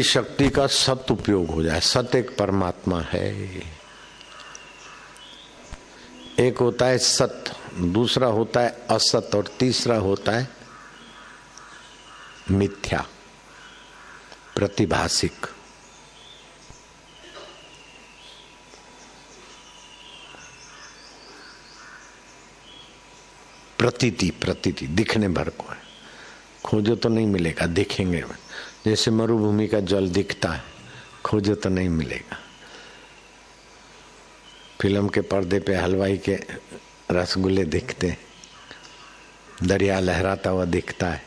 शक्ति का सत उपयोग हो जाए। सत एक परमात्मा है। एक होता है सत, दूसरा होता है असत और तीसरा होता है मिथ्या, प्रतिभाषिक। प्रतीति प्रतीति, दिखने भर को है। खोजो तो नहीं मिलेगा, दिखेंगे। जैसे मरुभूमि का जल दिखता है खोजो तो नहीं मिलेगा। फ़िल्म के पर्दे पे हलवाई के रसगुल्ले दिखते हैं, दरिया लहराता हुआ दिखता है।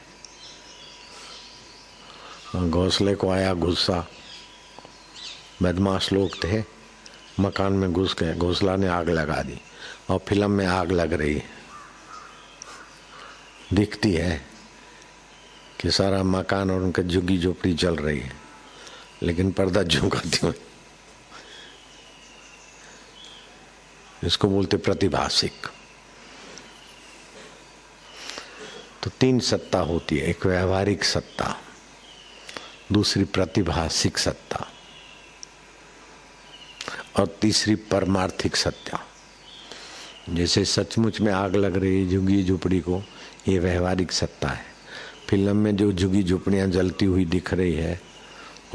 घोंसले को आया गुस्सा। बदमाश लोग थे, मकान में घुस गए, घोसला ने आग लगा दी और फ़िल्म में आग लग रही है। दिखती है। कि सारा मकान और उनका झुग्गी झोपड़ी चल रही है, लेकिन पर्दा झुकाती हुई इसको बोलते प्रतिभाषिक तो तीन सत्ता होती है, एक व्यवहारिक सत्ता, दूसरी प्रतिभाषिक सत्ता, और तीसरी परमार्थिक सत्ता। जैसे सचमुच में आग लग रही है झुग्गी झुपड़ी को, ये व्यवहारिक सत्ता है। फ़िल्म में जो झुगी झुपड़ियाँ जलती हुई दिख रही है,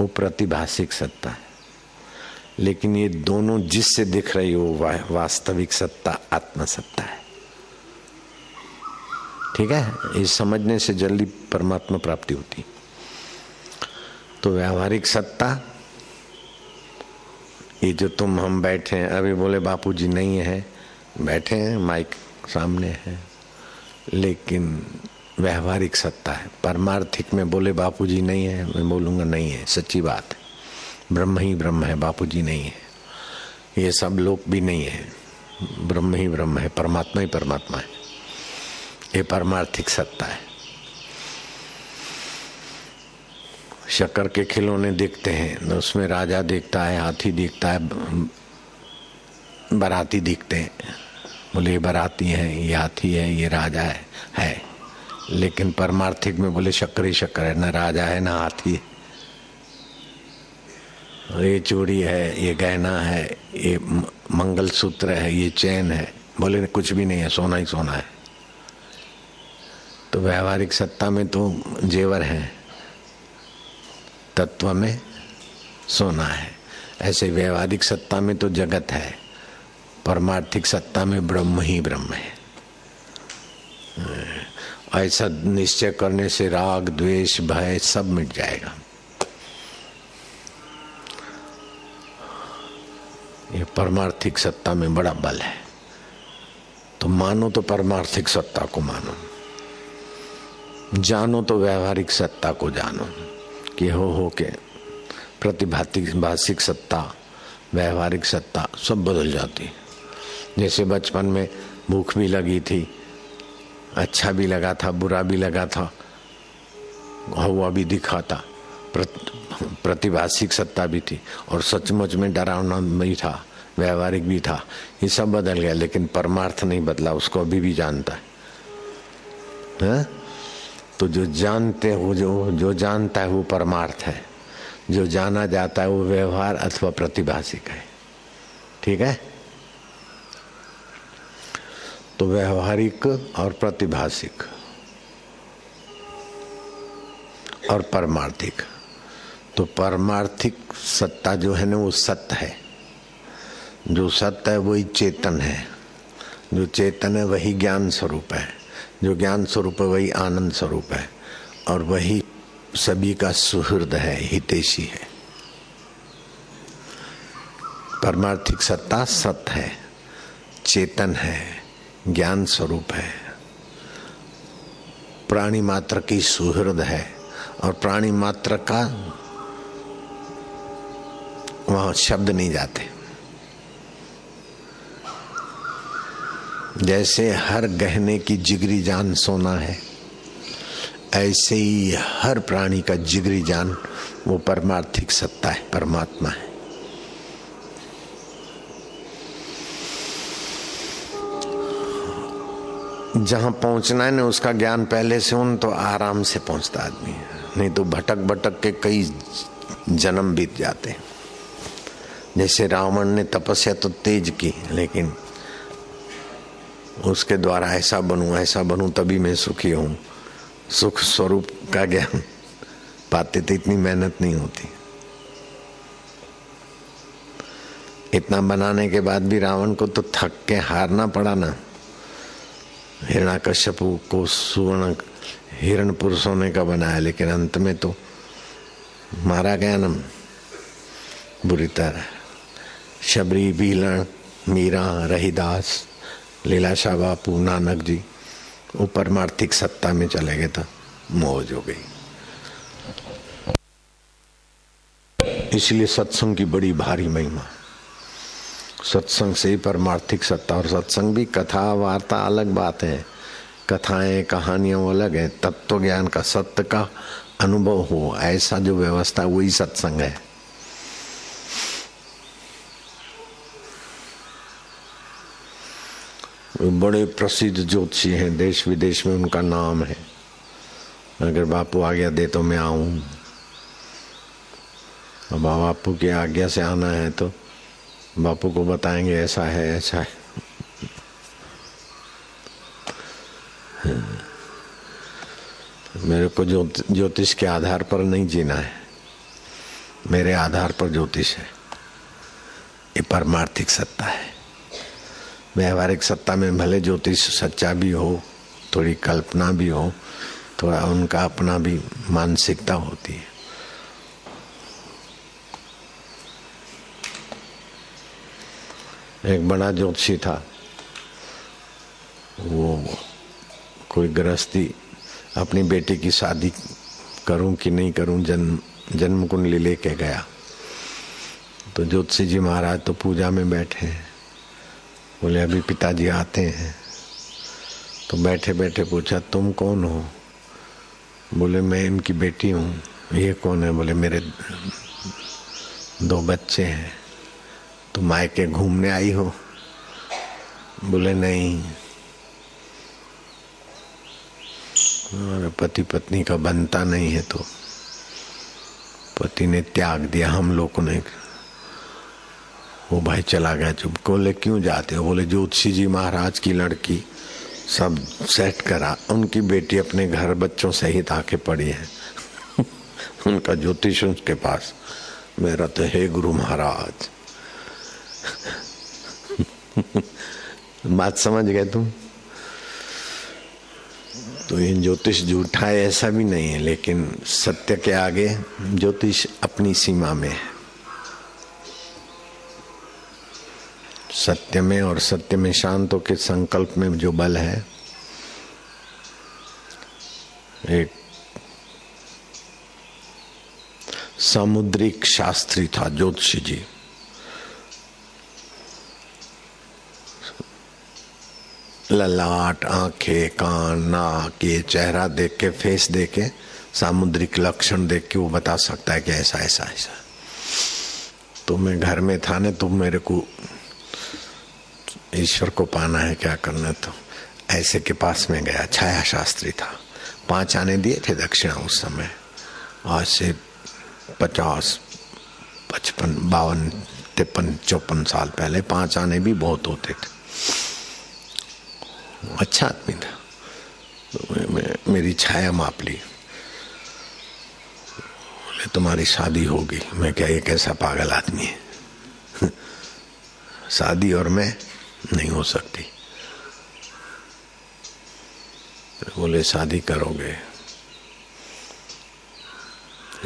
वो प्रतिभाषिक सत्ता है। लेकिन ये दोनों जिससे दिख रही हो वास्तविक सत्ता आत्म सत्ता है। ठीक है? इस समझने से जल्दी परमात्मा प्राप्ति होती। तो व्यावहारिक सत्ता, ये जो तुम, हम बैठे हैं, अभी बोले बापूजी नहीं है, बैठे हैं, माइक सामने है, लेकिन व्यवहारिक सत्ता है। परमार्थिक में बोले, बापूजी नहीं है। मैं बोलूँगा, नहीं है। सच्ची बात है। ब्रह्म ही ब्रह्म है, बापूजी नहीं है। ये सब लोग भी नहीं है। ब्रह्म ही ब्रह्म है, परमात्मा ही परमात्मा है। ये परमार्थिक सत्ता है। शक्कर के खिलौने देखते हैं उसमें राजा देखता है, हाथी देखता है बराती दिखते हैं। बोले, ये बराती है, ये हाथी है, ये राजा है है। लेकिन परमार्थिक में बोले, शक्कर ही शक्कर है न राजा है, न हाथी है। ये चूड़ी है, ये गहना है, ये मंगल सूत्र है, ये चैन है। बोले, कुछ भी नहीं है, सोना ही सोना है। तो व्यवहारिक सत्ता में तो जेवर है, तत्व में सोना है। ऐसे व्यवहारिक सत्ता में तो जगत है, परमार्थिक सत्ता में ब्रह्म ही ब्रह्म है। ऐसा निश्चय करने से राग, द्वेष, भय सब मिट जाएगा। ये परमार्थिक सत्ता में बड़ा बल है। तो मानो तो परमार्थिक सत्ता को मानो। जानो तो व्यवहारिक सत्ता को जानो। कि हो हो के प्रतिभातिक, भाषिक सत्ता, व्यवहारिक सत्ता सब बदल जाती। है जैसे बचपन में भूख भी लगी थी अच्छा भी लगा था बुरा भी लगा था। हुआ भी दिखा था प्रतिभाषिक सत्ता भी थी और सचमुच में डरावना भी था व्यवहारिक भी था। ये सब बदल गया लेकिन परमार्थ नहीं बदला उसको अभी भी जानता है, है? तो जो जानते हो जो जो जानता है वो परमार्थ है। जो जाना जाता है वो व्यवहार अथवा प्रतिभाषिक है। ठीक है? तो व्यवहारिक और प्रतिभाषिक और परमार्थिक। तो परमार्थिक सत्ता जो है ना, वो सत्य है। जो सत्य है, वही चेतन है। जो चेतन है, वही ज्ञान स्वरूप है। जो ज्ञान स्वरूप है, वही आनंद स्वरूप है। और वही सभी का सुहृद है, हितेशी है। परमार्थिक सत्ता सत्य है, चेतन है। ज्ञान स्वरूप है। प्राणी मात्र की सुहृद है और प्राणी मात्र का वहाँ शब्द नहीं जाते। जैसे हर गहने की जिगरी जान सोना है, ऐसे ही हर प्राणी का जिगरी जान वो परमार्थिक सत्ता है, परमात्मा है। जहाँ पहुँचना है ना, उसका ज्ञान पहले से उन तो आराम से पहुँचता आदमी नहीं तो भटक भटक के कई जन्म बीत जाते जैसे रावण ने तपस्या तो तेज की, लेकिन उसके द्वारा ऐसा बनूं ऐसा बनूं, तभी मैं सुखी हूँ। सुख स्वरूप का ज्ञान पाते तो इतनी मेहनत नहीं होती। इतना बनाने के बाद भी रावण को तो थक के हारना पड़ा ना। हिरणाकश्यपु को सुवर्ण हिरण पुरुष होने का बनाया, लेकिन अंत में तो मारा गया ना। बुरी तरह। शबरी बीलन मीरा, रहीदास, लीलाशाह बापू, नानक जी वो परमार्थिक सत्ता में चले गए तो मौज हो गई। इसलिए सत्संग की बड़ी भारी महिमा। सत्संग से ही परमार्थिक सत्ता और सत्संग भी कथा, वार्ता अलग बात है। कथाएँ, कहानियाँ अलग है। तत्व तो ज्ञान का सत्य का अनुभव हो। ऐसा जो व्यवस्था, वही सत्संग है। बड़े प्रसिद्ध ज्योतिषी हैं। देश विदेश में उनका नाम है। अगर बापू आज्ञा दे तो मैं आऊँ। बापू की आज्ञा से आना है तो बापू को बताएँगे, ऐसा है ऐसा है। मेरे को ज्योतिष के आधार पर नहीं जीना है। मेरे आधार पर ज्योतिष है। ये परमार्थिक सत्ता है। व्यवहारिक सत्ता में भले ज्योतिष सच्चा भी हो, थोड़ी कल्पना भी हो, थोड़ा उनका अपना भी मानसिकता होती है। एक बड़ा ज्योतिषी था। वो कोई गृहस्थी अपनी बेटी की शादी करूँ कि नहीं करूँ जन्म जन्म कुंडली लेके गया। तो ज्योतिषी जी महाराज तो पूजा में बैठे हैं। बोले, अभी पिताजी आते हैं। तो बैठे बैठे पूछा, तुम कौन हो? बोले, मैं इनकी बेटी हूँ। ये कौन है? बोले, मेरे दो बच्चे हैं। तो मायके घूमने आई हो? बोले, नहीं। पति पत्नी का बनता नहीं है तो पति ने त्याग दिया हम लोगों ने वो भाई चला गया चुप। बोले, क्यों जाते हो? बोले ज्योतिषी जी महाराज की लड़की सब सेट करा। उनकी बेटी अपने घर बच्चों सहित आके पड़ी है। उनका ज्योतिष उसके पास। मेरा तो हे गुरु महाराज। बात समझ गए तुम? तो ये ज्योतिष झूठा है, ऐसा भी नहीं है, लेकिन सत्य के आगे ज्योतिष अपनी सीमा में है। सत्य में और सत्य में शांत के संकल्प में जो बल है, एक सामुद्रिक शास्त्री था, ज्योतिषी जी। ललाट आँखें, कान, नाक, ये चेहरा देख के फेस देख के, सामुद्रिक लक्षण देख के वो बता सकता है कि ऐसा ऐसा ऐसा। तो मैं घर में था ने तो मेरे को ईश्वर को पाना है क्या करना तो ऐसे के पास में गया छाया शास्त्री था। पाँच आने दिए थे दक्षिणा उस समय। आज से पचास, पचपन, बावन, तिरपन, चौपन साल पहले पाँच आने भी बहुत होते थे। अच्छा आदमी था। तो मैं, मैं मेरी छाया माप ली। बोले तुम्हारी शादी होगी मैं क्या ये कैसा पागल आदमी है? शादी और मैं नहीं हो सकती। तो बोले शादी करोगे।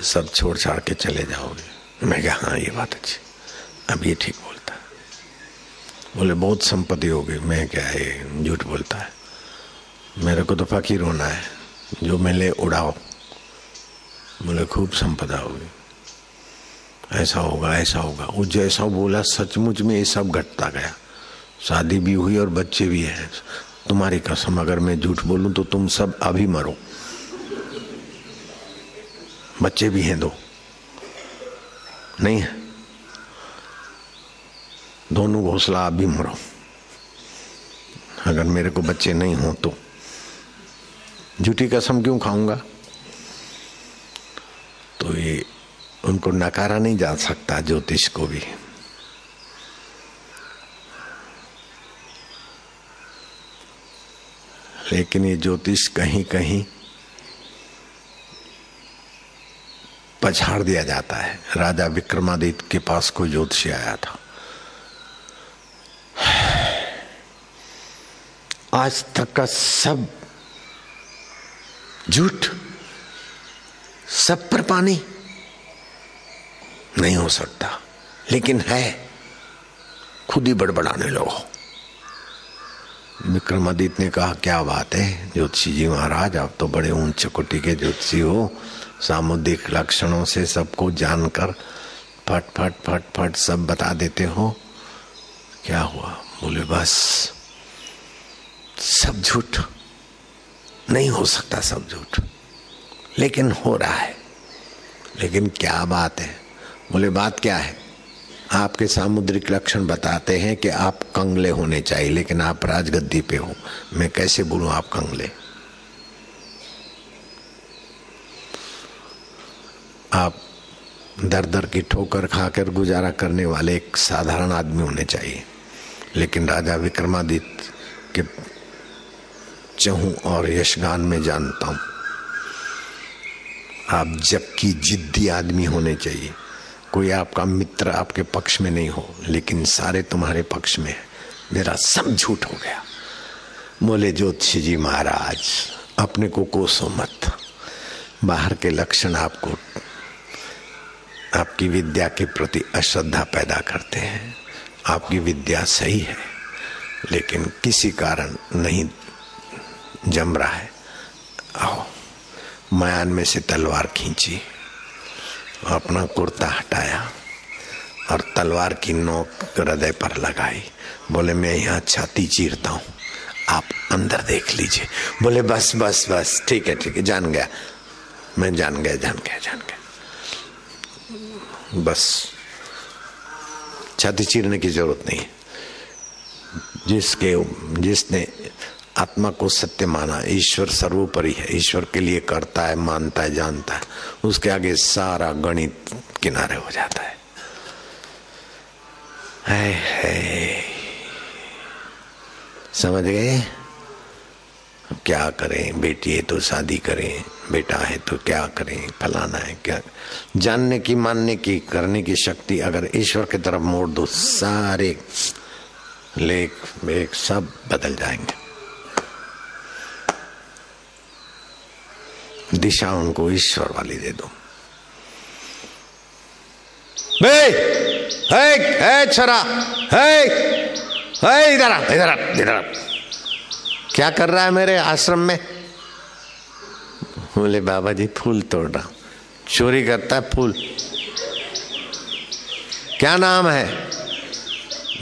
सब छोड़ छाड़ के चले जाओगे। मैं क्या हाँ ये बात अच्छी अब ये ठीक बोले, बहुत संपत्ति होगी, मैं क्या है झूठ बोलता है? मेरे को तो फकीर होना है, जो मिले उड़ाओ। बोले, खूब संपदा होगी। ऐसा होगा ऐसा होगा। वो जैसा बोला, सचमुच में ये सब घटता गया। शादी भी हुई और बच्चे भी हैं। तुम्हारी कसम, अगर मैं झूठ बोलूँ तो तुम सब अभी मरो। बच्चे भी हैं दो। नहीं है? दोनों घोसला आप भी मरो। अगर मेरे को बच्चे नहीं हो तो। झूठी कसम क्यों खाऊँगा? तो ये उनको नकारा नहीं जा सकता, ज्योतिष को भी। लेकिन ये ज्योतिष कहीं कहीं पछाड़ दिया जाता है। राजा विक्रमादित्य के पास कोई ज्योतिषी आया था। आज तक का सब झूठ, सब पर पानी नहीं हो सकता। लेकिन है, खुद ही बड़बड़ाने लगो। विक्रमादित्य ने कहा, क्या बात है, ज्योतिषी जी महाराज, आप तो बड़े ऊंच कोटि के ज्योतिषी हो। सामुद्रिक लक्षणों से सबको जानकर फट फट फट फट सब बता देते हो। क्या हुआ? बोले, बस। सब झूठ नहीं हो सकता सब झूठ लेकिन हो रहा है। लेकिन क्या बात है? बोले, बात क्या है? आपके सामुद्रिक लक्षण बताते हैं कि आप कंगले होने चाहिए, लेकिन आप राजगद्दी पे हो। मैं कैसे बोलूँ आप कंगले? आप दर दर की ठोकर खाकर गुजारा करने वाले एक साधारण आदमी होने चाहिए। लेकिन राजा विक्रमादित्य के चहू और यशगान में जानता हूँ। आप जबकि जिद्दी आदमी होने चाहिए। कोई आपका मित्र आपके पक्ष में नहीं हो, लेकिन सारे तुम्हारे पक्ष में है। मेरा सब झूठ हो गया। बोले, ज्योतिषी जी महाराज, अपने को कोसो मत। बाहर के लक्षण आपको, आपकी विद्या के प्रति अश्रद्धा पैदा करते हैं। आपकी विद्या सही है, लेकिन किसी कारण नहीं जम रहा है। आओ, मयान में से तलवार खींची, अपना कुर्ता हटाया और तलवार की नोक हृदय पर लगाई। बोले, मैं यहाँ छाती चीरता हूँ, आप अंदर देख लीजिए। बोले, बस बस बस, ठीक है ठीक है, जान गया। मैं जान गया जान गया जान गया। बस, छाती चीरने की ज़रूरत नहीं जिसके, जिसने आत्मा को सत्य माना ईश्वर सर्वोपरि है ईश्वर के लिए करता है मानता है जानता है उसके आगे सारा गणित किनारे हो जाता है। है, है। समझ गए? क्या करें? बेटी है तो शादी करें बेटा है तो क्या करें? फलाना है क्या? जानने की मानने की करने की शक्ति अगर ईश्वर की तरफ़ मोड़ दो सारे लेख वेख सब बदल जाएँगे। दिशा उनको ईश्वर वाली दे दो। बे छरा इधर इधर इधर क्या कर रहा है मेरे आश्रम में? बोले बाबा जी फूल तोड़ रहा चोरी करता है फूल। क्या नाम है?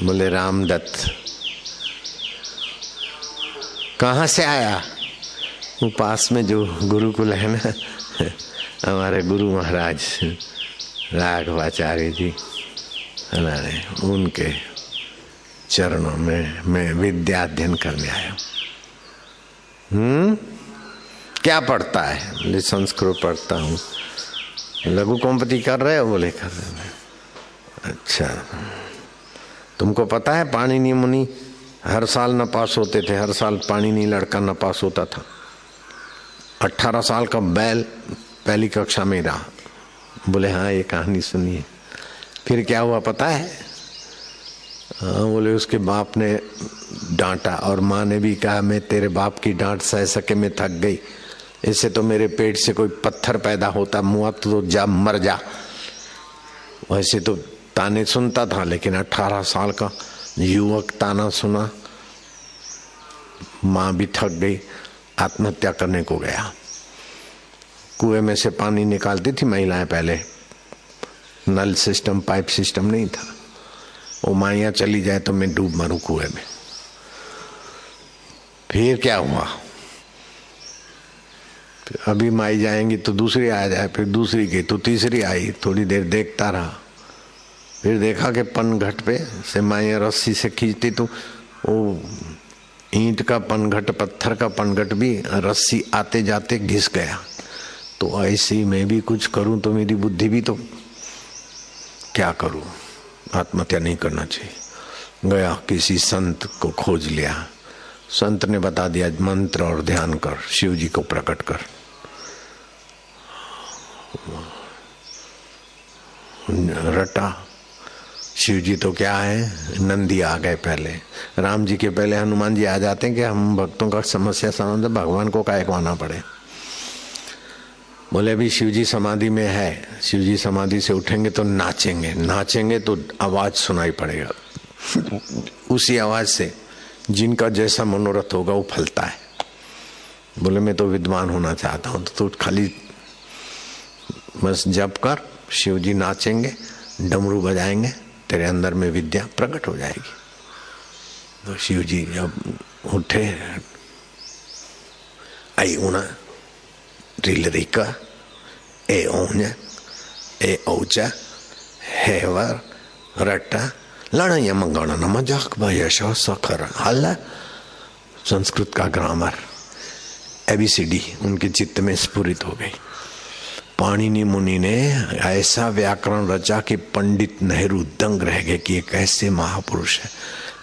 बोले, रामदत्त। कहाँ से आया? वो पास में जो गुरुकुल है ना, हमारे गुरु महाराज राघवाचार्य जी हमारे उनके चरणों में मैं विद्या अध्ययन करने आया हूँ। क्या पढ़ता है? बोले, संस्कृत पढ़ता हूँ। लघु कॉम्पति कर रहे हो? बोले, कर रहे अच्छा। तुमको पता है पानी नहीं मुनि हर साल न पास होते थे, हर साल पानी नहीं लड़का न पास होता था। अट्ठारह साल का बैल पहली कक्षा में रहा। बोले हाँ ये कहानी सुनिए। फिर क्या हुआ पता है? हाँ बोले, उसके बाप ने डांटा और माँ ने भी कहा, मैं तेरे बाप की डांट सह सके, मैं थक गई। इससे तो मेरे पेट से कोई पत्थर पैदा होता मुआ तो जा मर जा। वैसे तो ताने सुनता था, लेकिन अठारह साल का युवक ताना सुना, माँ भी थक गई। आत्महत्या करने को गया। कुएँ में से पानी निकालती थी महिलाएँ पहले। नल सिस्टम, पाइप सिस्टम नहीं था। वो माइया चली जाए तो मैं डूब मरू कुएँ में। फिर क्या हुआ? अभी माई जाएँगी तो दूसरी आ जाए, फिर दूसरी गई तो तीसरी आई। थोड़ी देर देखता रहा। फिर देखा कि पन घट पे से माइया रस्सी से खींचती तो वो ईंट का पनघट, पत्थर का पनघट भी रस्सी आते जाते घिस गया। तो ऐसी मैं भी कुछ करूँ तो मेरी बुद्धि भी तो क्या करूँ? आत्महत्या नहीं करना चाहिए। गया, किसी संत को खोज लिया। संत ने बता दिया, मंत्र और ध्यान कर शिव जी को प्रकट कर। रटा शिव जी तो क्या है? नंदी आ गए पहले। राम जी के पहले हनुमान जी आ जाते हैं कि हम भक्तों का समस्या समझ भगवान को काय आना पड़े? बोले अभी शिव जी समाधि में है। शिव जी समाधि से उठेंगे तो नाचेंगे। नाचेंगे तो आवाज़ सुनाई पड़ेगा। उसी आवाज़ से जिनका जैसा मनोरथ होगा वो फलता है। बोले मैं तो विद्वान होना चाहता हूँ तो, तो खाली बस जप कर शिव जी नाचेंगे डमरू बजाएँगे तेरे अंदर में विद्या प्रकट हो जाएगी। तो शिव जी जब उठे, आई उना rilrika ए ओन्या ए औचा, हेवर रट्टा लड़ाइया मंगाना मज़ाक भयश सखर हल्ला संस्कृत का ग्रामर एबीसीडी उनके चित्त में स्फुरित हो गई। पाणिनि मुनि ने ऐसा व्याकरण रचा कि पंडित नेहरू दंग रह गए कि ये कैसे महापुरुष है।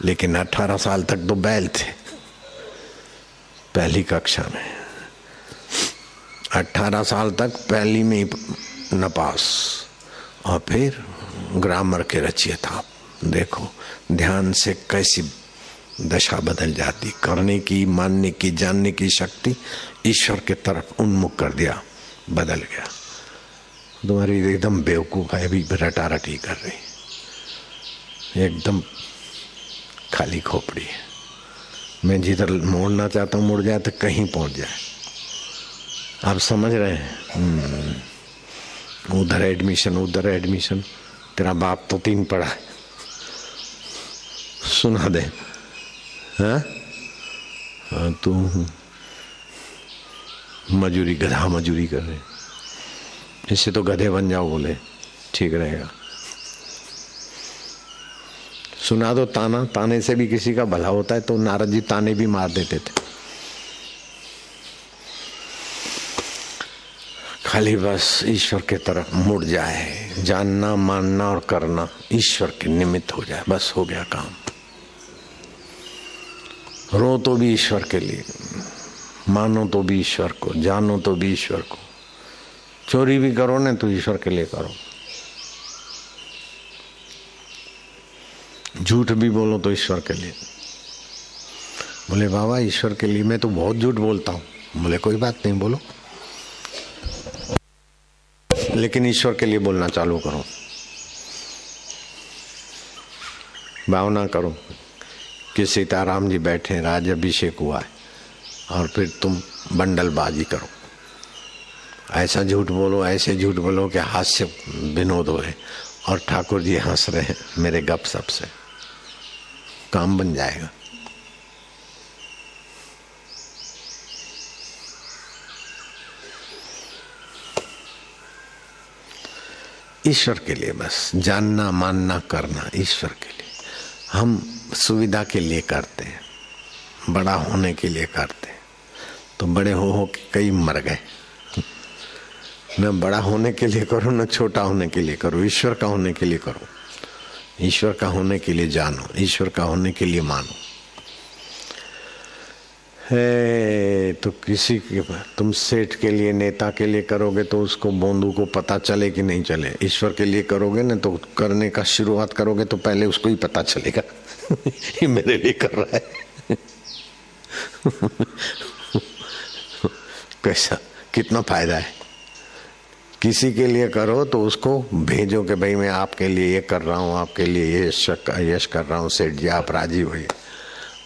लेकिन 18 साल तक तो बैल थे। पहली कक्षा में। 18 साल तक पहली में नपास और फिर ग्रामर के रचिए था। देखो, ध्यान से कैसी दशा बदल जाती। करने की, मानने की, जानने की शक्ति ईश्वर के तरफ़ उन्मुख कर दिया, बदल गया। तुम्हारी एकदम बेवकूफ़ है अभी रटा रटी कर रही एकदम खाली खोपड़ी है। मैं जिधर मोड़ना चाहता हूँ मुड़ जाए तो कहीं पहुँच जाए। आप समझ रहे हैं? हम्म। उधर एडमिशन उधर एडमिशन तेरा बाप तो तीन पढ़ा है। सुना दे। हाँ, हाँ तू मजूरी गधा मजूरी कर रहे इससे तो गधे बन जाओ बोले। ठीक रहेगा। सुना दो ताना, ताने से भी किसी का भला होता है तो नारद जी ताने भी मार देते थे। खाली बस ईश्वर के तरफ़ मुड़ जाए, जानना, मानना और करना ईश्वर के निमित्त हो जाए, बस हो गया काम। रो तो भी ईश्वर के लिए, मानो तो भी ईश्वर को, जानो तो भी ईश्वर को। चोरी भी करो ना तो ईश्वर के लिए करो। झूठ भी बोलो तो ईश्वर के लिए। बोले, बाबा, ईश्वर के लिए मैं तो बहुत झूठ बोलता हूँ। बोले, कोई बात नहीं, बोलो। लेकिन ईश्वर के लिए बोलना चालू करो। भावना करो कि सीताराम जी बैठे राज अभिषेक हुआ है और फिर तुम बंडलबाजी करो। ऐसा झूठ बोलो, ऐसे झूठ बोलो कि हास्य विनोद हो और ठाकुर जी हंस रहे हैं, मेरे गप सप से। काम बन जाएगा। ईश्वर के लिए बस, जानना, मानना, करना, ईश्वर के लिए। हम सुविधा के लिए करते हैं, बड़ा होने के लिए करते हैं। तो बड़े हो हो के कई मर गए। न बड़ा होने के लिए करो न छोटा होने के लिए करो? ईश्वर का होने के लिए करो? ईश्वर का होने के लिए जानो? ईश्वर का होने के लिए मानो? है तो किसी के, तुम सेठ के लिए, नेता के लिए करोगे तो उसको बोंदू को पता चले कि नहीं चले? ईश्वर के लिए करोगे ना तो करने का शुरुआत करोगे तो पहले उसको ही पता चलेगा। ये मेरे लिए कर रहा है। कैसा? कितना फ़ायदा है? किसी के लिए करो तो उसको भेजो कि भाई मैं आपके लिए ये कर रहा हूँ, आपके लिए ये यश कर रहा हूँ, सेठ जी, आप राज़ी होइए।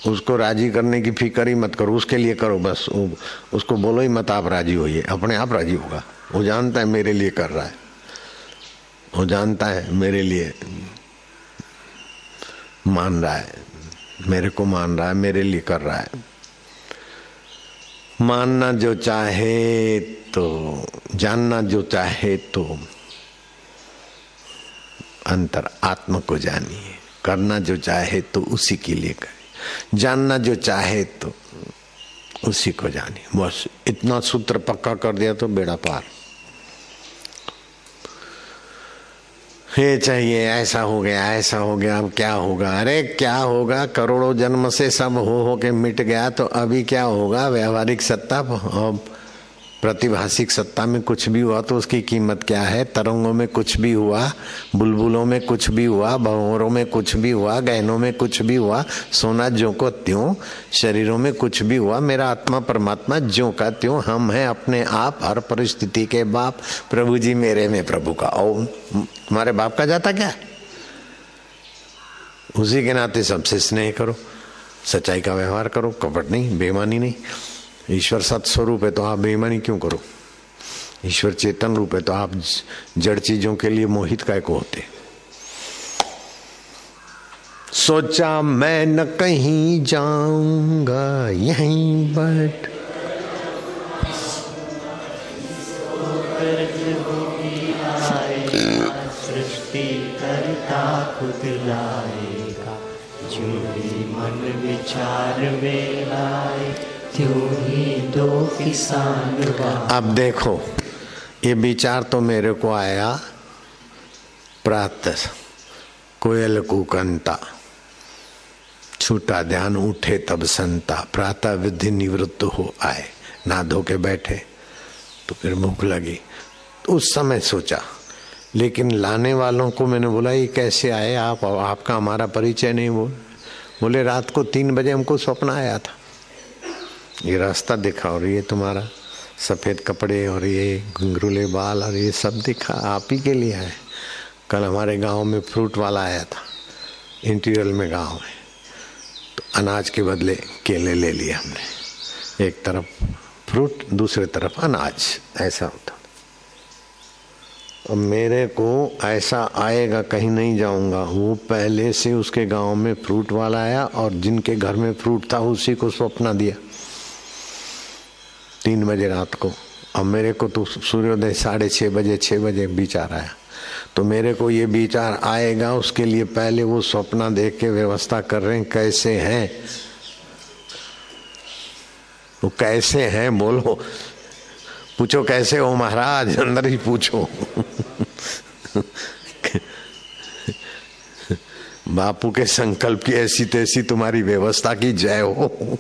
उसको राज़ी करने की फ़िक्र ही मत करो, उसके लिए करो बस। उसको बोलो ही मत आप राज़ी होइए, अपने आप राज़ी होगा। वो जानता है मेरे लिए कर रहा है। वो जानता है मेरे लिए मान रहा है, मेरे को मान रहा है, मेरे लिए कर रहा है। मानना जो चाहे तो जानना जो चाहे तो। अंतर आत्मा को जानिए, करना जो चाहे तो उसी के लिए करे। जानना जो चाहे तो उसी को जानिए। बस इतना सूत्र पक्का कर दिया तो बेड़ा पार। ये चाहिए, ऐसा हो गया, ऐसा हो गया, अब क्या होगा? अरे, क्या होगा? करोड़ों जन्म से सब हो हो के मिट गया तो अभी क्या होगा? व्यवहारिक सत्ता, अब प्रतिभाषिक सत्ता में कुछ भी हुआ तो उसकी कीमत क्या है? तरंगों में कुछ भी हुआ, बुलबुलों में कुछ भी हुआ, भवरों में कुछ भी हुआ, गहनों में कुछ भी हुआ, सोना जो को त्यों, शरीरों में कुछ भी हुआ, मेरा आत्मा परमात्मा जो का त्यों, हम हैं अपने आप, हर परिस्थिति के बाप, प्रभु जी मेरे में, प्रभु का। ओ तुम्हारे बाप का जाता क्या? उसी के नाते सबसे स्नेह करो, सच्चाई का व्यवहार करो, कपट नहीं बेमानी नहीं। ईश्वर सत्स्वरूप है तो आप बेईमानी क्यों करो? ईश्वर चेतन रूप है तो आप जड़ चीज़ों के लिए मोहित काय को होते? सोचा मैं न कहीं जाऊँगा, यहीं भी मन विचार में अब देखो, ये विचार तो मेरे को आया। प्रातः कोयल कुकंता छूटा ध्यान उठे तब संता। प्रातः विधि निवृत्त हो आए ना धो के बैठे तो फिर भूख लगी। तो उस समय सोचा, लेकिन लाने वालों को मैंने बोला, ये कैसे आए आप? आपका हमारा परिचय नहीं बोल बोले, रात को तीन बजे हमको स्वप्न आया था। ये रास्ता दिखा और ये तुम्हारा सफ़ेद कपड़े और ये घुंघरूले बाल और ये सब दिखा, आप ही के लिए है। कल हमारे गाँव में फ्रूट वाला आया था, इंटीरियर में गाँव है तो अनाज के बदले केले ले लिए हमने। एक तरफ़ फ्रूट, दूसरे तरफ़ अनाज, ऐसा होता अब मेरे को ऐसा आएगा, कहीं नहीं जाऊँगा। वो पहले से उसके गाँव में फ्रूट वाला आया और जिनके घर में फ्रूट था, उसी को स्वप्न दिया। तीन बजे रात को। अब मेरे को तो सूर्योदय साढ़े छः बजे छः बजे विचार आया तो मेरे को ये विचार आएगा, उसके लिए पहले वो सपना देख के व्यवस्था कर रहे हैं, कैसे हैं? वो कैसे हैं बोलो। पूछो कैसे हो महाराज? अंदर ही पूछो। बापू के संकल्प की ऐसी तैसी तुम्हारी व्यवस्था की जय हो।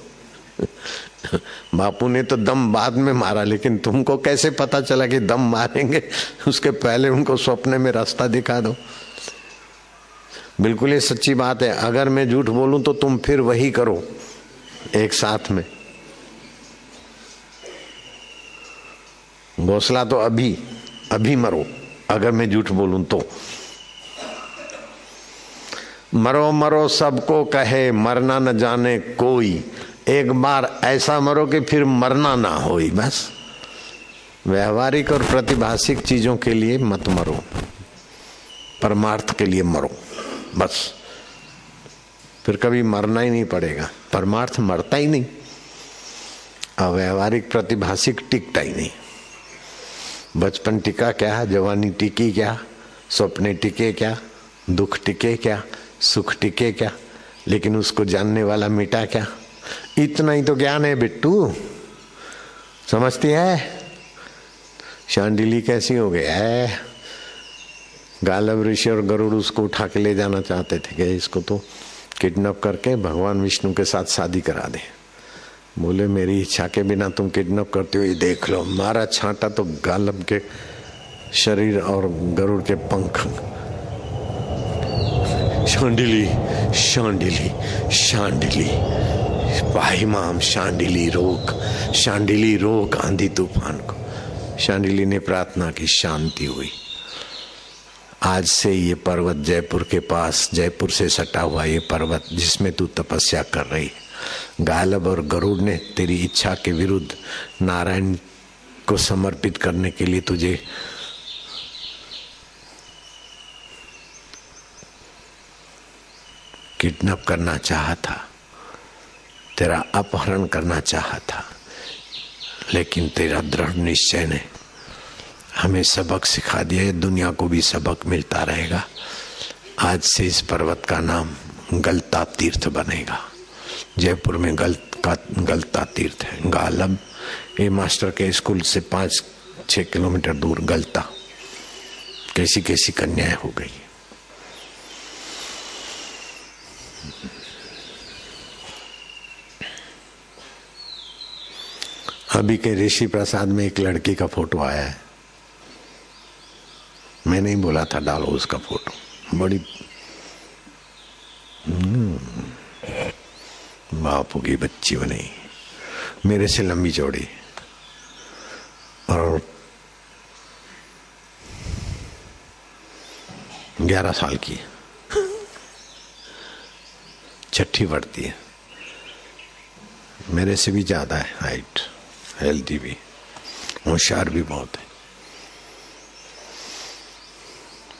बापू ने तो दम बाद में मारा, लेकिन तुमको कैसे पता चला कि दम मारेंगे? उसके पहले उनको सपने में रास्ता दिखा दो। बिल्कुल ये सच्ची बात है। अगर मैं झूठ बोलूँ तो तुम फिर वही करो, एक साथ में। घोसला तो अभी अभी मरो। अगर मैं झूठ बोलूँ तो। मरो मरो, सबको कहे, मरना न जाने कोई। एक बार ऐसा मरो कि फिर मरना ना हो बस। व्यवहारिक और प्रतिभाषिक चीज़ों के लिए मत मरो। परमार्थ के लिए मरो, बस। फिर कभी मरना ही नहीं पड़ेगा। परमार्थ मरता ही नहीं। अव्यवहारिक, प्रतिभाषिक टिकता ही नहीं। बचपन टिका क्या? जवानी टिकी क्या? सपने टिके क्या? दुख टिके क्या? सुख टिके क्या? लेकिन उसको जानने वाला मिटा क्या? इतना ही तो ज्ञान है बिट्टू। समझती है? शांडिली कैसी हो गया है? गालव ऋषि और गरुड़ उसको उठा के ले जाना चाहते थे कि इसको तो किडनैप करके भगवान विष्णु के साथ शादी करा दे। बोले, मेरी इच्छा के बिना तुम किडनैप करते हो, ये देख लो मारा छांटा तो गालब के शरीर और गरुड़ के पंख। शांडिली शांडिली शांडिली। भाई माम, शांडिली रोक शांडिली रोक आंधी तूफ़ान को। शांडिली ने प्रार्थना की शांति हुई। आज से ये पर्वत जयपुर के पास, जयपुर से सटा हुआ ये पर्वत जिसमें तू तपस्या कर रही गालब और गरुड़ ने तेरी इच्छा के विरुद्ध नारायण को समर्पित करने के लिए तुझे किडनैप करना चाहा था। तेरा अपहरण करना चाहा था। लेकिन तेरा दृढ़ निश्चय ने हमें सबक सिखा दिया। दुनिया को भी सबक मिलता रहेगा। आज से इस पर्वत का नाम गलता तीर्थ बनेगा। जयपुर में गलत का गलता तीर्थ है। गालब, ये मास्टर के स्कूल से पाँच छः किलोमीटर दूर गलता। कैसी कैसी कन्याएँ हो गई। अभी के ऋषि प्रसाद में एक लड़की का फ़ोटो आया है। मैंने ही बोला था डालो उसका फ़ोटो। बड़ी हम्म, बापू की बच्ची बनी। मेरे से लंबी चौड़ी। और ग्यारह साल की छठी पड़ती है। मेरे से भी ज़्यादा है हाइट। हेल्थी भी। होशियार भी बहुत है।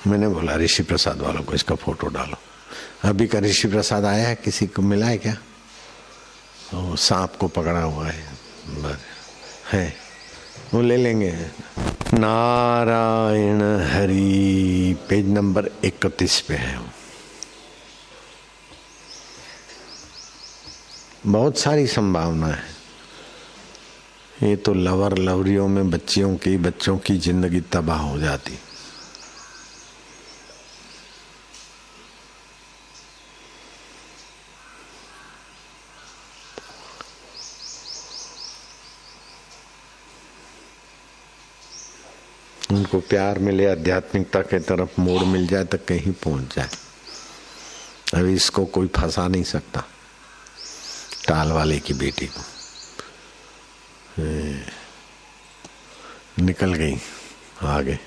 मैंने बोला, ऋषि प्रसाद वालों को इसका फ़ोटो डालो। अभी का ऋषि प्रसाद आया है? किसी को मिला है क्या? वो सांप को पकड़ा हुआ है। है। वो ले लेंगे। नारायण हरि, पेज नंबर इकतीस पे है बहुत सारी संभावना है। ये तो लवर लवरियों में बच्चियों की, बच्चों की ज़िंदगी तबाह हो जाती। उनको प्यार मिले, आध्यात्मिकता के तरफ़ मोड़ मिल जाए तो कहीं पहुँच जाए। अभी इसको कोई फंसा नहीं सकता, टाल वाले की बेटी को। निकल गई, आगे।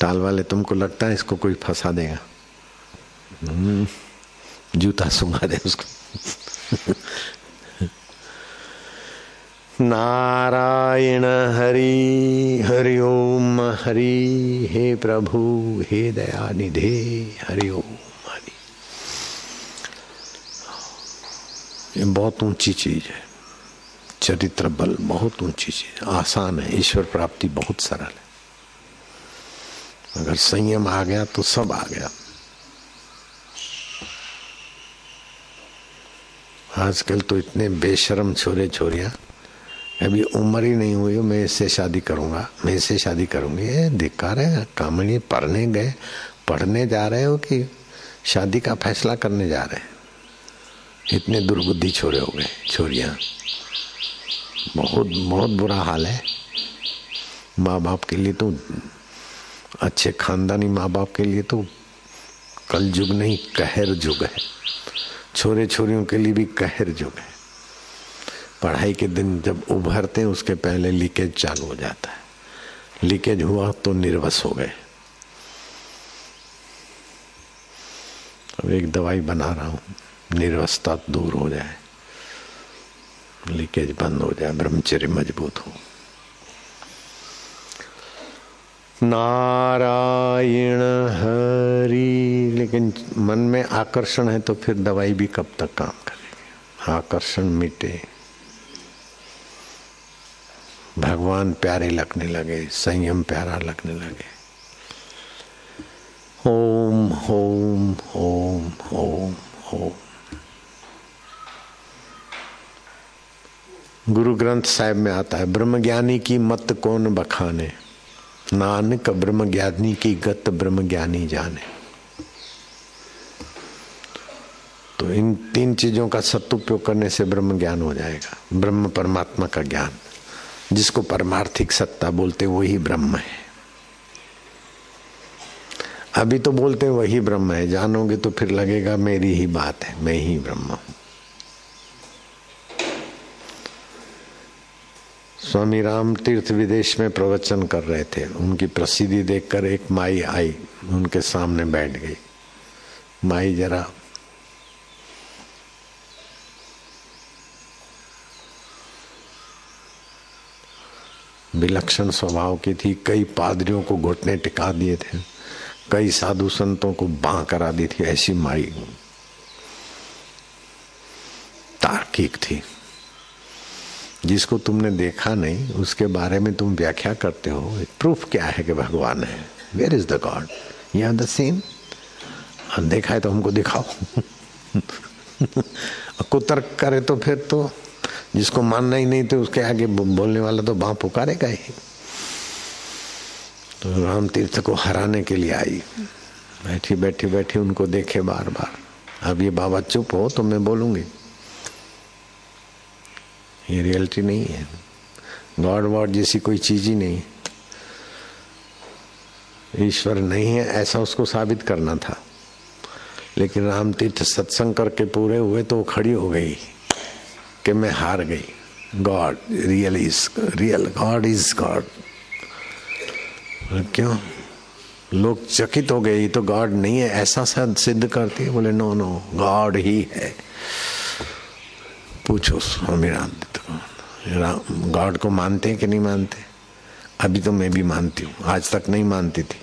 टाल वाले तुमको लगता है इसको कोई फंसा देगा? हम्म। जूता सुंगा दे उसको। नारायण हरि हरि ओम हरि, हे प्रभु, हे दया निधे हरि ओम हरि। ये बहुत ऊँची चीज़ है। चरित्र बल बहुत ऊँची चीज़ आसान है, ईश्वर प्राप्ति बहुत सरल है। अगर संयम आ गया तो सब आ गया। आजकल तो इतने बेशरम छोरे छोरियाँ अभी उम्र ही नहीं हुई, मैं इससे शादी करूँगा। मैं इससे शादी करूँगी। ये धिक्कार है कामणी पढ़ने गए, पढ़ने जा रहे हो कि शादी का फैसला करने जा रहे हैं? इतने दुर्बुद्धि छोरे हो गए छोरियाँ। बहुत बहुत बुरा हाल है। माँ बाप के लिए तो अच्छे खानदानी माँ बाप के लिए तो कल युग नहीं, कहर युग है। छोरे छोरियों के लिए भी कहर जुग है। पढ़ाई के दिन जब उभरते हैं, उसके पहले लीकेज चालू हो जाता है। लीकेज हुआ तो निर्वस हो गए। अब एक दवाई बना रहा हूँ, निर्वसता दूर हो जाए। लीकेज बंद हो जाए, ब्रह्मचर्य मज़बूत हो। नारायण हरि, लेकिन मन में आकर्षण है तो फिर दवाई भी कब तक काम करेगी? आकर्षण मिटे। भगवान प्यारे लगने लगे, संयम प्यारा लगने लगे। ओम ओम ओम ओम ओम। गुरु ग्रंथ साहिब में आता है ब्रह्म ज्ञानी की मत कौन बखाने? नानक ब्रह्म ज्ञानी की गत ब्रह्म ज्ञानी जाने। तो इन तीन चीज़ों का सदुपयोग करने से ब्रह्म ज्ञान हो जाएगा, ब्रह्म परमात्मा का ज्ञान। जिसको परमार्थिक सत्ता बोलते वही ब्रह्म है। अभी तो बोलते वही ब्रह्म है। जानोगे तो फिर लगेगा, मेरी ही बात है, मैं ही ब्रह्म हूँ। स्वामी राम तीर्थ विदेश में प्रवचन कर रहे थे। उनकी प्रसिद्धि देखकर एक माई आई, उनके सामने बैठ गई। माई जरा विलक्षण स्वभाव की थी। कई पादरियों को घुटने टिका दिए थे। कई साधु संतों को बां करा दी थी। ऐसी माई तार्किक थी। जिसको तुमने देखा नहीं, उसके बारे में तुम व्याख्या करते हो। प्रूफ क्या है कि भगवान है? Where is the God you the same देखा है तो हमको दिखाओ। कुतर्क करे तो फिर तो जिसको मानना ही नहीं तो उसके आगे बोलने वाला तो बाँ पुकारेगा ही। तो राम तीर्थ को हराने के लिए आई। बैठी बैठी बैठी उनको देखे बार बार अब ये बाबा चुप हो तो मैं बोलूँगी। ये रियलिटी नहीं है। गॉड वॉड जैसी कोई चीज़ ही नहीं। ईश्वर नहीं है, ऐसा उसको साबित करना था। लेकिन राम तीर्थ सत्संग करके पूरे हुए तो वो खड़ी हो गई। कि मैं हार गई। God real is real God is God क्यों? लोग चकित हो गए तो गॉड नहीं है, ऐसा सिद्ध करती है, बोले नो नो गॉड ही है। पूछो स्वामी राम गॉड को मानते हैं कि नहीं मानते? अभी तो मैं भी मानती हूँ, आज तक नहीं मानती थी।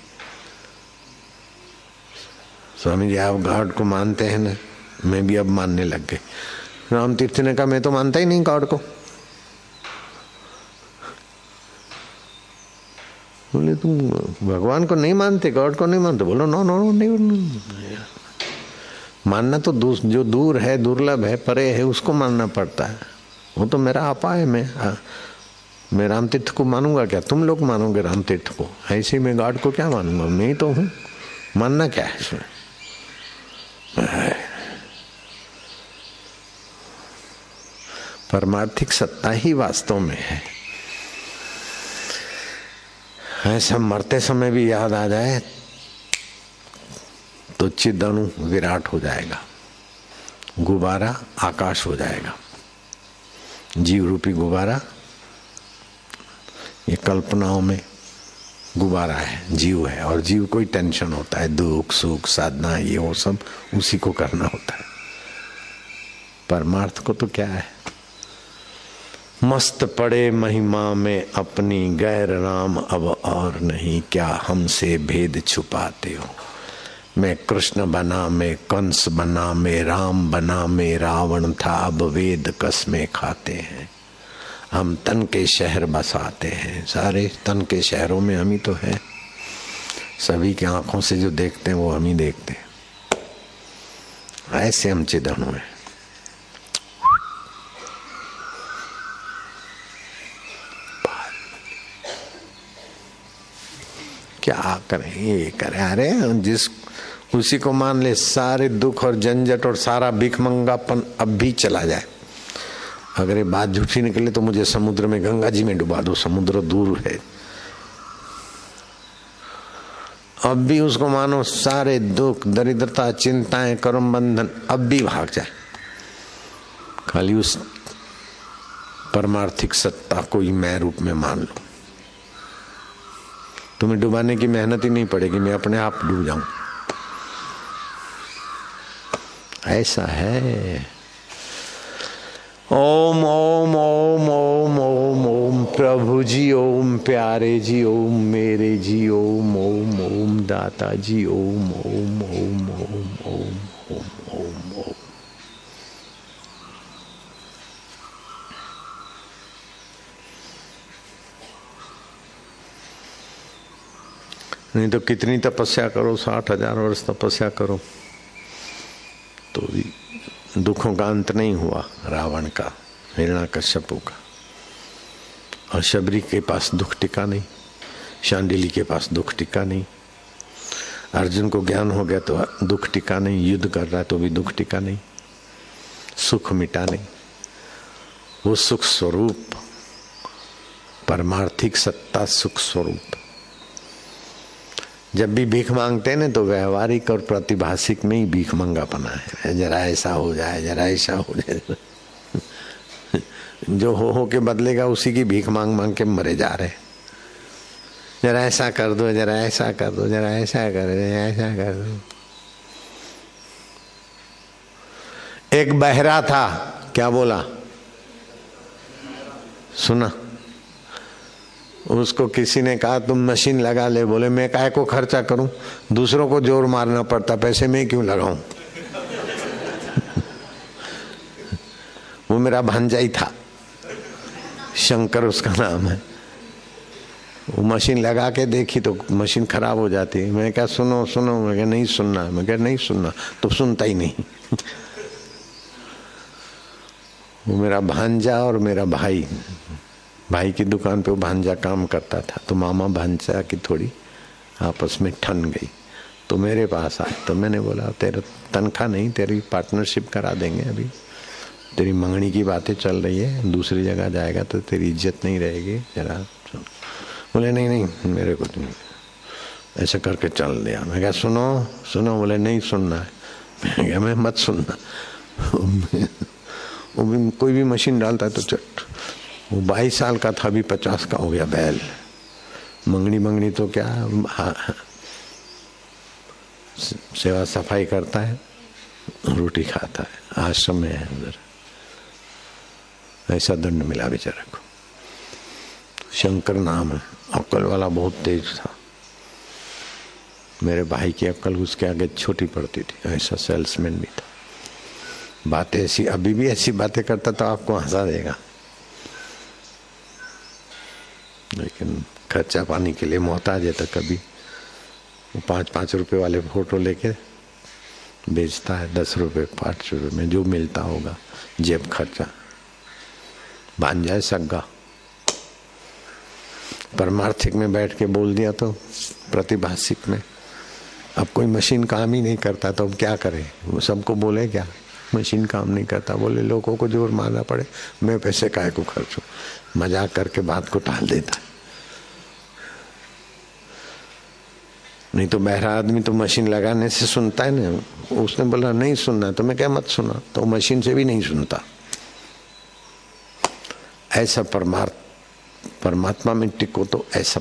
स्वामी जी, आप गॉड को मानते हैं ना, मैं भी अब मानने लग गए राम तीर्थ ने कहा, मैं तो मानता ही नहीं गॉड को. बोले, तुम भगवान को नहीं मानते, गॉड को नहीं मानते? बोलो, नो नो नो, नहीं मानना तो जो दूर है, दुर्लभ है, परे है, उसको मानना पड़ता है। वो तो मेरा आपा है, मैं हाँ। मैं राम तीर्थ को मानूँगा क्या? तुम लोग मानोगे राम तीर्थ को? ऐसे मैं गॉड को क्या मानूँगा? मैं ही तो हूँ। मानना क्या है इसमें? परमार्थिक सत्ता ही वास्तव में है। ऐसा मरते समय भी याद आ जाए तो चिदणु विराट हो जाएगा। गुब्बारा आकाश हो जाएगा। जीव रूपी गुब्बारा, ये कल्पनाओं में गुब्बारा है, जीव है, और जीव कोई टेंशन होता है, दुख, सुख, साधना, ये वो सब उसी को करना होता है। परमार्थ को तो क्या है? मस्त पड़े महिमा में अपनी गैर राम, अब और नहीं, क्या हमसे भेद छुपाते हो? मैं कृष्ण बना, मैं कंस बना, मैं राम बना, मैं रावण था, अब वेद कसमें खाते हैं। हम तन के शहर बसाते हैं। सारे तन के शहरों में हम ही तो है। सभी की आँखों से जो देखते हैं, वो हम ही देखते हैं। ऐसे हम चिदणु हैं। क्या करें, ये करें। अरे, जिस, उसी को मान ले, सारे दुख और झंझट और सारा भिखमंगापन अब भी चला जाए। अगर ये बात झूठी निकले तो मुझे समुद्र में, गंगा जी में डुबा दो, समुद्र दूर है। अब भी उसको मानो, सारे दुख, दरिद्रता, चिंताएँ, कर्म बंधन अब भी भाग जाए। खाली उस परमार्थिक सत्ता को ही मैं रूप में मान लो। तुम्हें डुबाने की मेहनत ही नहीं पड़ेगी मैं अपने आप डूब जाऊँ ऐसा है ओम ओम ओम ओम ओम ओम प्रभु जी ओम प्यारे जी ओम मेरे जी ओम ओम ओम दाता जी ओम ओम ओम ओम ओम ओम ओम नहीं तो कितनी तपस्या करो, साठ हज़ार वर्ष तपस्या करो। तो भी दुखों का अंत नहीं हुआ रावण का, हिरणा कश्यपु का। और शबरी के पास दुख टिका नहीं, शांडिली के पास दुख टिका नहीं। अर्जुन को ज्ञान हो गया तो दुख टिका नहीं, युद्ध कर रहा है तो भी दुख टिका नहीं, सुख मिटा नहीं। वो सुख स्वरूप, परमार्थिक सत्ता सुख स्वरूप। जब भी भीख मांगते हैं ना तो व्यवहारिक और प्रतिभाषिक में ही भीख मंगापना है। जरा ऐसा हो जाए, जरा ऐसा हो जाए। जो हो हो के बदलेगा, उसी की भीख मांग मांग के मरे जा रहे जरा ऐसा कर दो, जरा ऐसा कर दो, जरा ऐसा कर दो ऐसा कर दो। एक बहरा था, क्या बोला? सुना। उसको किसी ने कहा, तुम मशीन लगा ले। बोले, मैं काय को खर्चा करूँ? दूसरों को ज़ोर मारना पड़ता, पैसे मैं क्यों लगाऊँ? वो मेरा भांजा ही था। शंकर उसका नाम है। वो मशीन लगा के देखी तो मशीन खराब हो जाती। मैं क्या सुनो सुनो। मैं क्या नहीं सुनना। मैं क्या नहीं सुनना। तो सुनता ही नहीं। वो मेरा भांजा और मेरा भाई। भाई की दुकान पे वो भांजा काम करता था तो मामा भांजा की थोड़ी आपस में ठन गई। तो मेरे पास आए तो मैंने बोला, तेरा तनख्वाह नहीं, तेरी पार्टनरशिप करा देंगे अभी। तेरी मंगनी की बातें चल रही है, दूसरी जगह जाएगा तो तेरी इज़्ज़त नहीं रहेगी, जरा बोले, नहीं नहीं, मेरे को नहीं। ऐसा करके चल दिया। मैं क्या सुनो सुनो। बोले, नहीं सुनना है। मैं क्या मैं मत सुनना। वो भी कोई भी मशीन डालता है तो चट वो बाईस साल का था अभी पचास का हो गया बैल। मंगनी मंगनी तो क्या हाँ, सेवा सफ़ाई करता है रोटी खाता है आश्रम में है उधर ऐसा दंड मिला बेचारे को। शंकर नाम है अक्ल वाला बहुत तेज था। मेरे भाई की अक्ल उसके आगे छोटी पड़ती थी ऐसा सेल्समैन भी था। बातें ऐसी अभी भी ऐसी बातें करता तो आपको हंसा देगा। लेकिन खर्चा पानी के लिए मोहताज है तो कभी पाँच पाँच रुपए वाले फ़ोटो लेके बेचता है, दस रुपये पाँच रुपये में जो मिलता होगा, जेब खर्चा। बाँध जाए सग्गा। परमार्थिक में बैठ के बोल दिया तो प्रतिभाषिक में, अब कोई मशीन काम ही नहीं करता तो अब क्या करे? वो सबको बोले क्या? मशीन काम नहीं करता। बोले, लोगों को ज़ोर मारना पड़े। मैं पैसे काय को खर्चू? मज़ाक करके बात को टाल देता नहीं तो बहरा आदमी तो मशीन लगाने से सुनता है ना। उसने बोला, नहीं सुनना। तो मैं क्या मत सुना। तो मशीन से भी नहीं सुनता। ऐसा परमार्थ, परमात्मा में टिको तो ऐसा।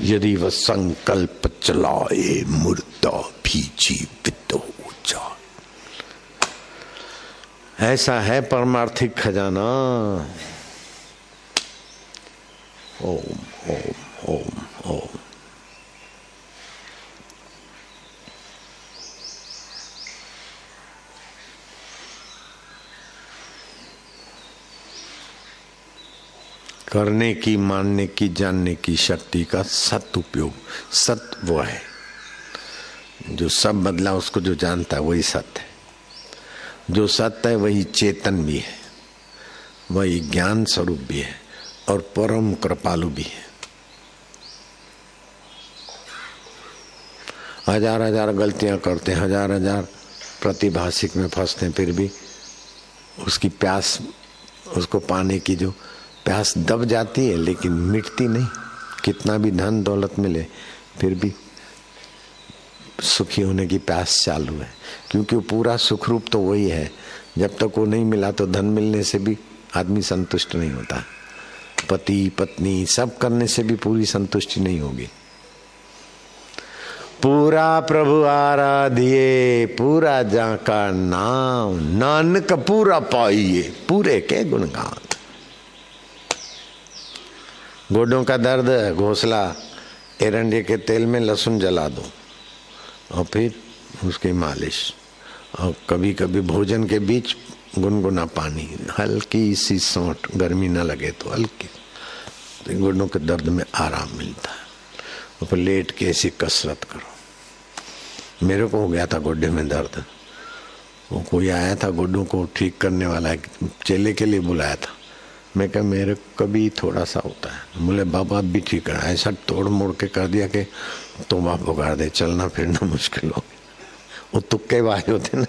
यदि वह संकल्प चलाए, मुर्दा भी जीवित हो जा ऐसा है परमार्थिक खजाना। ओम ओम ओम ओम। करने की, मानने की, जानने की शक्ति का सत उपयोग सत वो है। जो सब बदला, उसको जो जानता है, वही सत्य है। जो सत्य है, वही चेतन भी है, वही ज्ञान स्वरूप भी है और परम कृपालु भी है। हज़ार हज़ार गलतियाँ करते हैं, हज़ार हज़ार प्रतिभाषिक में फंसते फिर भी उसकी प्यास, उसको पाने की जो प्यास दब जाती है, लेकिन मिटती नहीं। कितना भी धन दौलत मिले, फिर भी सुखी होने की प्यास चालू है। क्योंकि पूरा सुख रूप तो वही है। जब तक वो नहीं मिला तो धन मिलने से भी आदमी संतुष्ट नहीं होता। पति, पत्नी सब करने से भी पूरी संतुष्टि नहीं होगी। पूरा प्रभु आराधिए पूरा जा का नाम, नानक पूरा पाइए पूरे के गुणगान। गोडों का दर्द घोसला, एरंडे के तेल में लहसुन जला दो। और फिर उसकी मालिश। और कभी कभी भोजन के बीच गुनगुना पानी, हल्की सी सौट गर्मी ना लगे तो हल्की। तो गुड्डों के दर्द में आराम मिलता है। और फिर लेट के ऐसी कसरत करो। मेरे को हो गया था गोड्डे में दर्द। वो कोई आया था गुड्डों को ठीक करने वाला चेले के लिए बुलाया था। मैं क्या मेरे कभी थोड़ा सा होता है। बोले, बाबा भी ठीक है। ऐसा तोड़ मोड़ के कर दिया कि तो बाप बुगाड़ दे, चलना फिरना मुश्किल हो वो तुक्के वाहे होते ना।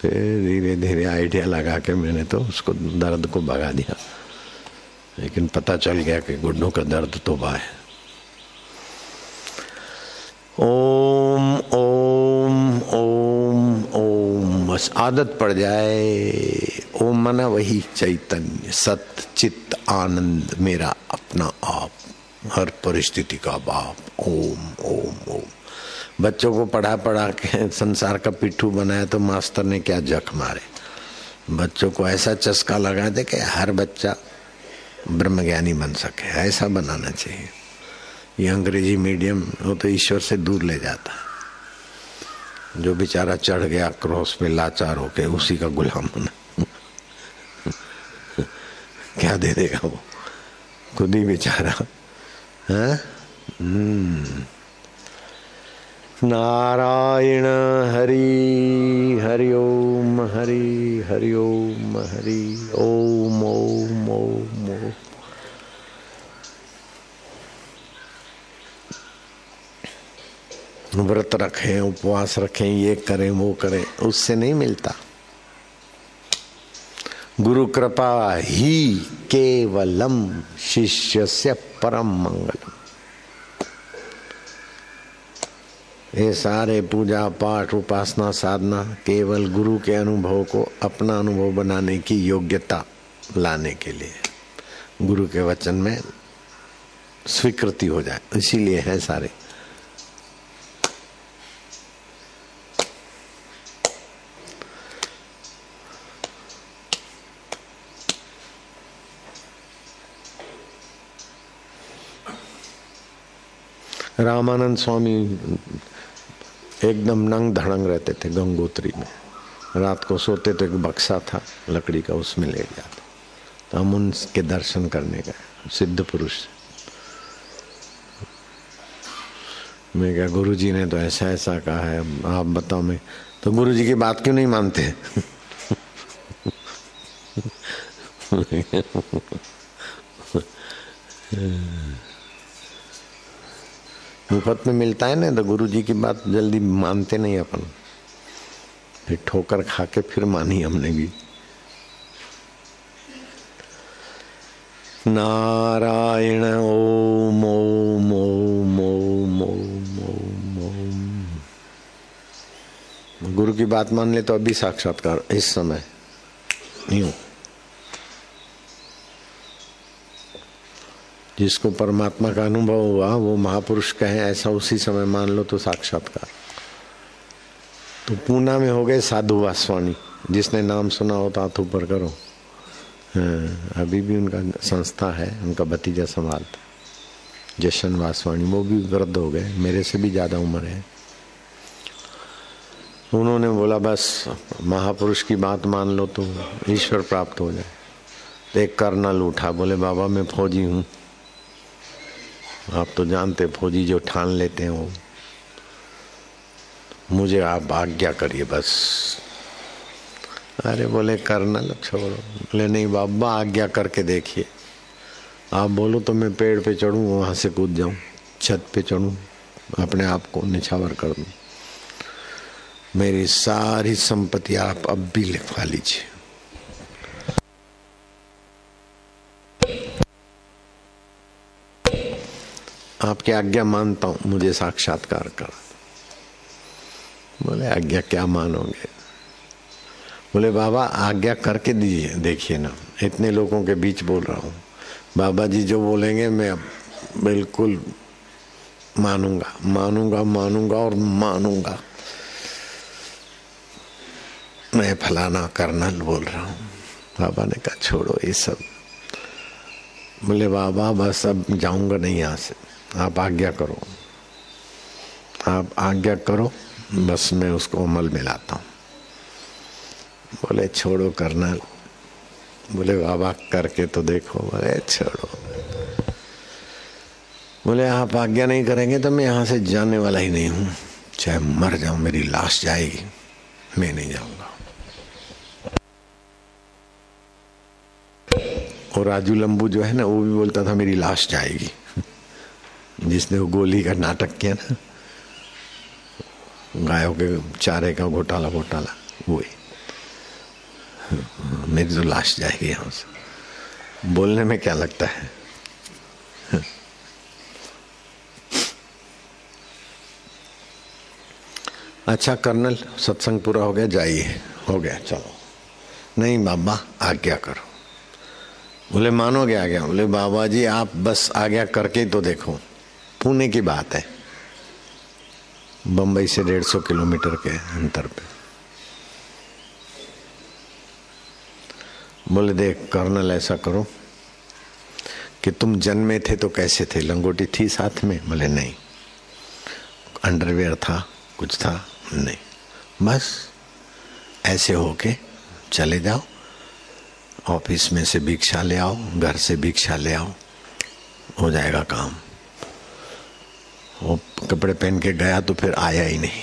फिर धीरे धीरे आइडिया लगा के मैंने तो उसको दर्द को भगा दिया। लेकिन पता चल गया कि गुड्डों का दर्द तो बा है। ओम ओम ओम। बस आदत पड़ जाए। ओम मना वही चैतन्य, सत, चित्त, आनंद, मेरा अपना आप, हर परिस्थिति का बाप। ओम ओम ओम। बच्चों को पढ़ा पढ़ा के संसार का पिट्ठू बनाया तो मास्टर ने क्या जख मारे। बच्चों को ऐसा चस्का लगा दे कि हर बच्चा ब्रह्मज्ञानी बन सके। ऐसा बनाना चाहिए। ये अंग्रेज़ी मीडियम वो तो ईश्वर से दूर ले जाता। जो बेचारा चढ़ गया क्रॉस पे लाचार होके, उसी का गुलाम बना। क्या दे देगा वो? खुद ही बेचारा। है? हम्म। नारायण हरि हरि ओम, हरि हरि ओम हरि ओम ओम ओम। ओम व्रत रखें, उपवास रखें, ये करें, वो करें, उससे नहीं मिलता। गुरु कृपा ही केवलम शिष्य से परम मंगलम। ये सारे पूजा पाठ, उपासना, साधना केवल गुरु के अनुभव को अपना अनुभव बनाने की योग्यता लाने के लिए। गुरु के वचन में स्वीकृति हो जाए, इसीलिए है सारे। रामानंद स्वामी एकदम नंग धड़ंग रहते थे गंगोत्री में। रात को सोते तो एक बक्सा था, लकड़ी का उसमें लेट जाते तो हम उनके दर्शन करने गए, सिद्ध पुरुष। मैं क्या गुरु जी ने तो ऐसा ऐसा कहा है, आप बताओ मैं तो गुरु जी की बात क्यों नहीं मानते? मुफ़्त में मिलता है ना तो गुरु जी की बात जल्दी मानते नहीं अपन। फिर ठोकर खा के फिर मानी हमने भी। नारायण ओम ओम ओम ओम ओम ओम ओम। गुरु की बात मान ले तो अभी साक्षात्कार, इस समय। यूँ। जिसको परमात्मा का अनुभव हुआ वो महापुरुष कहे ऐसा उसी समय मान लो तो साक्षात्कार। तो पूना में हो गए साधु वासवाणी जिसने नाम सुना हो तो हाथ ऊपर करो। हाँ, अभी भी उनका संस्था है उनका भतीजा संभालता जशन वासवाणी वो भी वृद्ध हो गए मेरे से भी ज़्यादा उम्र है। उन्होंने बोला बस महापुरुष की बात मान लो तो ईश्वर प्राप्त हो जाए। एक कर्नल उठा बोले बाबा मैं फौजी हूँ। आप तो जानते फौजी जो ठान लेते हैं मुझे आप आज्ञा करिए बस। अरे बोले करना कर्नल, छोड़ो। बोले, नहीं बाबा, आज्ञा करके देखिए। आप बोलो तो मैं पेड़ पे चढ़ूँ, वहाँ से कूद जाऊँ, छत पे चढ़ूँ, अपने आप को निछावर कर दूँ। मेरी सारी संपत्ति आप अब भी लिखवा लीजिए। आपकी आज्ञा मानता हूँ, मुझे साक्षात्कार कर। बोले, आज्ञा क्या मानोगे? बोले, बाबा, आज्ञा करके दीजिए, देखिए ना, इतने लोगों के बीच बोल रहा हूँ। बाबा जी जो बोलेंगे, मैं बिल्कुल मानूँगा मानूँगा मानूँगा और मानूँगा। मैं फलाना कर्नल बोल रहा हूँ। बाबा ने कहा, छोड़ो ये सब। बोले, बाबा, बस अब जाऊँगा नहीं यहाँ से। आप आज्ञा करो। आप आज्ञा करो, बस मैं उसको अमल में लाता हूँ। बोले, छोड़ो करनल। बोले बाबा करके तो देखो। बोले, छोड़ो। बोले, आप आज्ञा नहीं करेंगे तो मैं यहाँ से जाने वाला ही नहीं हूँ। चाहे मर जाऊँ, मेरी लाश जाएगी। मैं नहीं जाऊँगा। और राजू लंबू जो है ना, वो भी बोलता था, मेरी लाश जाएगी। जिसने वो गोली का नाटक किया ना, गायों के चारे का घोटाला घोटाला, वही। मेरी तो लाश जाएगी यहाँ से। बोलने में क्या लगता है? अच्छा कर्नल, सत्संग पूरा हो गया, जाइए। हो गया, चलो। नहीं बाबा आज्ञा करो। बोले, मानोगे आज्ञा? बोले बाबा जी आप बस आज्ञा करके ही तो देखो। पुणे की बात है। बंबई से डेढ़ सौ किलोमीटर के अंतर पे। बोले, देख, कर्नल, ऐसा करो कि तुम जन्मे थे तो कैसे थे? लंगोटी थी साथ में? बोले, नहीं। अंडरवेयर था, कुछ था, नहीं। बस ऐसे होके चले जाओ। ऑफ़िस में से भिक्षा ले आओ, घर से भिक्षा ले आओ। हो जाएगा काम। वो कपड़े पहन के गया तो फिर आया ही नहीं।